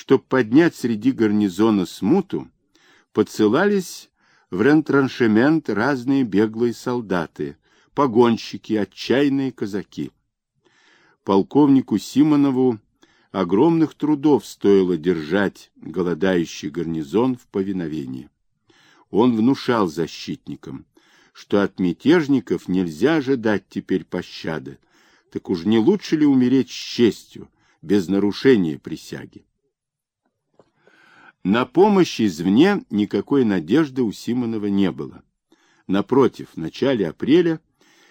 Чтоб поднять среди гарнизона смуту, подсылались в рентраншемент разные беглые солдаты, погонщики, отчаянные казаки. Полковнику Симонову огромных трудов стоило держать голодающий гарнизон в повиновении. Он внушал защитникам, что от мятежников нельзя ожидать теперь пощады, так уж не лучше ли умереть с честью, без нарушения присяги? На помощь извне никакой надежды у Симонова не было. Напротив, в начале апреля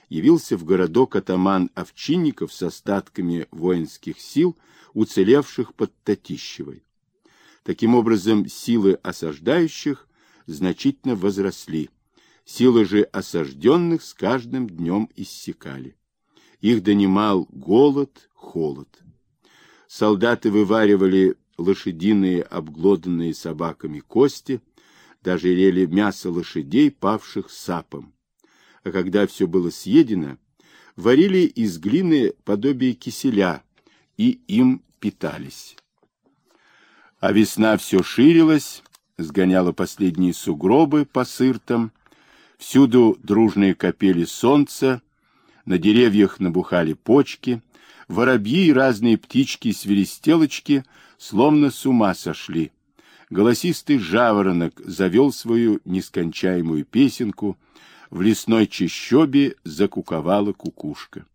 явился в городок атаман Овчинников с остатками воинских сил, уцелевших под Татищевой. Таким образом, силы осаждающих значительно возросли, силы же осажденных с каждым днем иссякали. Их донимал голод, холод. Солдаты вываривали лошадиные обглоданные собаками кости, даже ели мясо лошадей, павших сапом. А когда все было съедено, варили из глины подобие киселя и им питались. А весна все ширилась, сгоняла последние сугробы по сыртам, всюду дружные капели солнца, на деревьях набухали почки, воробьи и разные птички-свиристелочки словно с ума сошли. Голосистый жаворонок завел свою нескончаемую песенку, в лесной чащобе закуковала кукушка.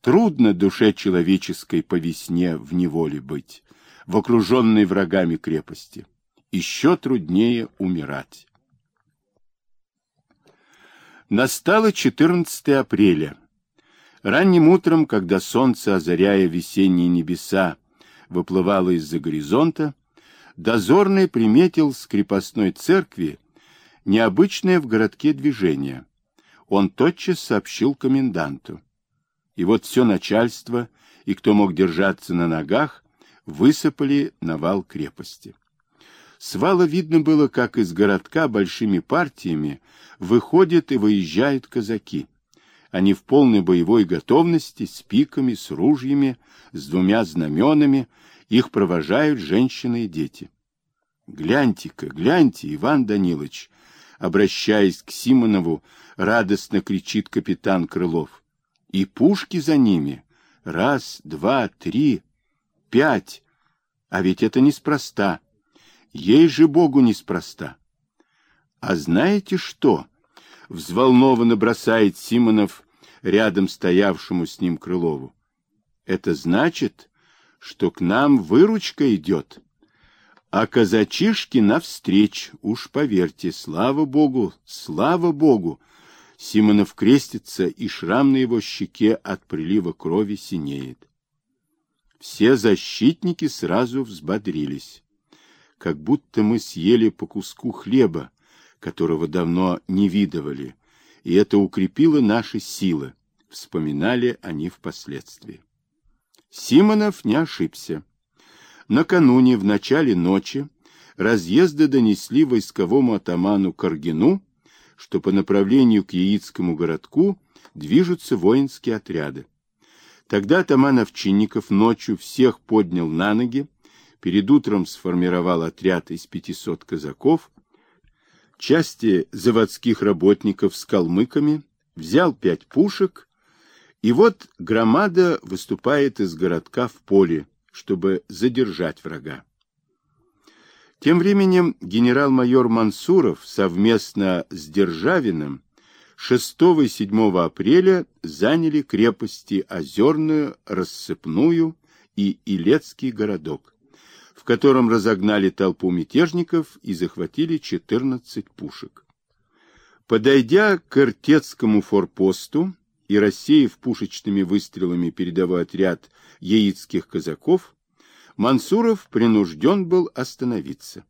Трудно душе человеческой по весне в неволе быть, в окруженной врагами крепости. Еще труднее умирать. Настало 14 апреля. Ранним утром, когда солнце, озаряя весенние небеса, выплывало из-за горизонта, дозорный приметил с крепостной церкви необычное в городке движение. Он тотчас сообщил коменданту. И вот все начальство, и кто мог держаться на ногах, высыпали на вал крепости. С вала видно было, как из городка большими партиями выходят и выезжают казаки. Они в полной боевой готовности, с пиками, с ружьями, с двумя знаменами, их провожают женщины и дети. «Гляньте-ка, гляньте, Иван Данилович!» Обращаясь к Симонову, радостно кричит капитан Крылов. «И пушки за ними! Раз, два, три, пять! А ведь это неспроста! Ей же Богу неспроста!» «А знаете что?» — взволнованно бросает Симонов рядом стоявшему с ним Крылову. Это значит, что к нам выручка идет. А казачишки навстреч, уж поверьте, слава богу, слава богу. Симонов крестится, и шрам на его щеке от прилива крови синеет. Все защитники сразу взбодрились, как будто мы съели по куску хлеба, которого давно не видывали, и это укрепило наши силы, вспоминали они впоследствии. Симонов не ошибся. Накануне, в начале ночи, разъезды донесли войсковому атаману Каргину, что по направлению к Яицкому городку движутся воинские отряды. Тогда атаман Овчинников ночью всех поднял на ноги, перед утром сформировал отряд из 500 казаков, части заводских работников с калмыками, взял пять пушек, и вот громада выступает из городка в поле, чтобы задержать врага. Тем временем генерал-майор Мансуров совместно с Державиным 6 и 7 апреля заняли крепости Озерную, Рассыпную и Илецкий городок в котором разогнали толпу мятежников и захватили 14 пушек. Подойдя к Иртецкому форпосту и рассеяв пушечными выстрелами передовой отряд яицких казаков, Мансуров принужден был остановиться.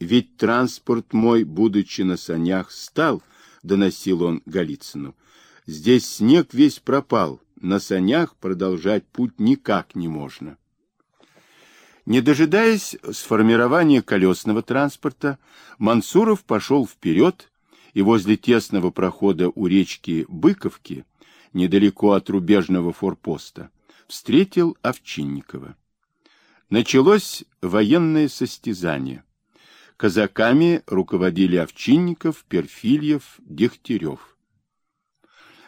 «Ведь транспорт мой, будучи на санях, стал», — доносил он Голицыну. «Здесь снег весь пропал, на санях продолжать путь никак не можно». Не дожидаясь сформирования колесного транспорта, Мансуров пошел вперед и возле тесного прохода у речки Быковки, недалеко от рубежного форпоста, встретил Овчинникова. Началось военное состязание. Казаками руководили Овчинников, Перфильев, Дегтярев.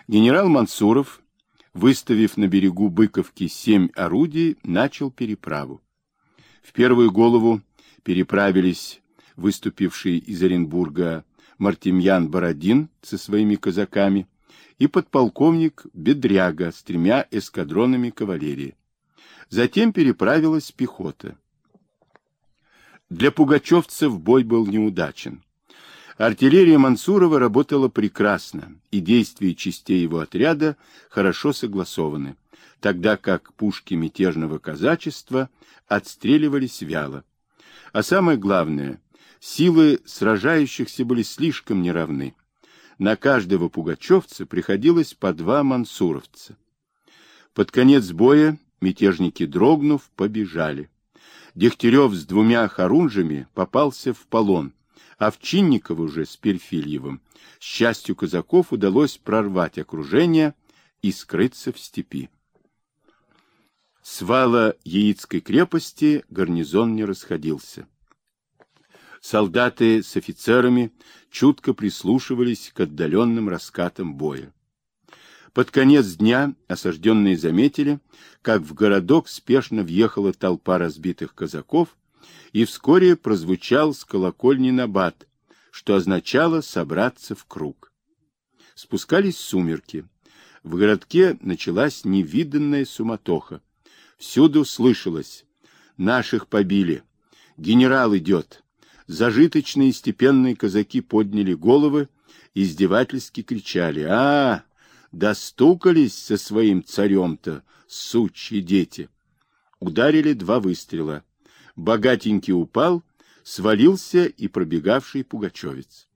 Генерал Мансуров, выставив на берегу Быковки семь орудий, начал переправу. В первую голову переправились выступивший из Оренбурга Мартемьян Бородин со своими казаками и подполковник Бедряга с тремя эскадронами кавалерии. Затем переправилась пехота. Для пугачевцев бой был неудачен. Артиллерия Мансурова работала прекрасно, и действия частей его отряда хорошо согласованы, тогда как пушки мятежного казачества отстреливались вяло. А самое главное, силы сражающихся были слишком неравны. На каждого пугачевца приходилось по два мансуровца. Под конец боя мятежники, дрогнув, побежали. Дегтярев с двумя хорунжами попался в полон, а Овчинников уже с Перфильевым. С частью казаков удалось прорвать окружение и скрыться в степи. С вала Яицкой крепости гарнизон не расходился. Солдаты с офицерами чутко прислушивались к отдаленным раскатам боя. Под конец дня осажденные заметили, как в городок спешно въехала толпа разбитых казаков, и вскоре прозвучал с колокольни набат, что означало собраться в круг. Спускались сумерки. В городке началась невиданная суматоха. Всюду слышалось «Наших побили! Генерал идет!» Зажиточные степенные казаки подняли головы, издевательски кричали «А, Достукались со своим царем-то, сучьи дети. Ударили два выстрела. Богатенький упал, свалился и пробегавший пугачевец.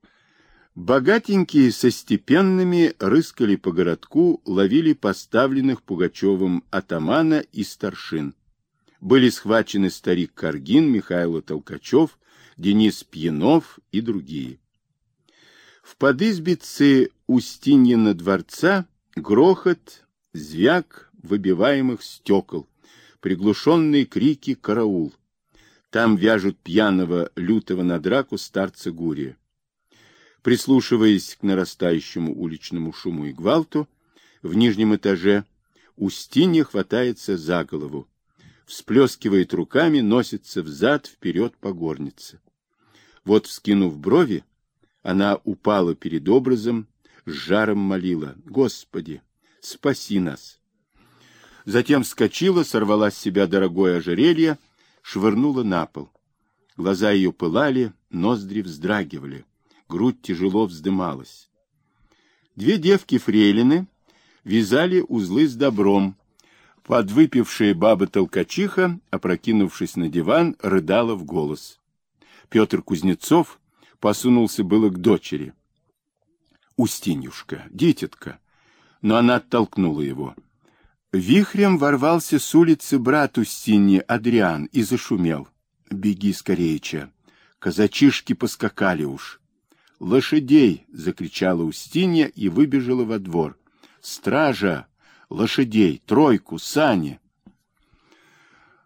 Богатенькие со степенными рыскали по городку, ловили поставленных Пугачевым атамана и старшин. Были схвачены старик Каргин, Михаил Толкачев, Денис Пьянов и другие. В подызбице Устиньина дворца грохот, звяк выбиваемых стекол, приглушенные крики «караул». Там вяжут пьяного, лютого на драку старца Гурия. Прислушиваясь к нарастающему уличному шуму и гвалту, в нижнем этаже Устинья хватается за голову, всплескивает руками, носится взад-вперед по горнице. Вот, вскинув брови, она упала перед образом, с жаром молила «Господи, спаси нас!». Затем вскочила, сорвала с себя дорогое ожерелье, швырнула на пол. Глаза ее пылали, ноздри вздрагивали, грудь тяжело вздымалась. Две девки-фрейлины вязали узлы с добром. Подвыпившая баба-толкачиха, опрокинувшись на диван, рыдала в голос. Петр Кузнецов посунулся было к дочери. Устинюшка, дитятка. Но она оттолкнула его. Вихрем ворвался с улицы брат Устиньи, Адриан, и зашумел. Беги скорее, че. Казачишки поскакали уж. «Лошадей!» — закричала Устинья и выбежала во двор. «Стража! Лошадей! Тройку! Сани!»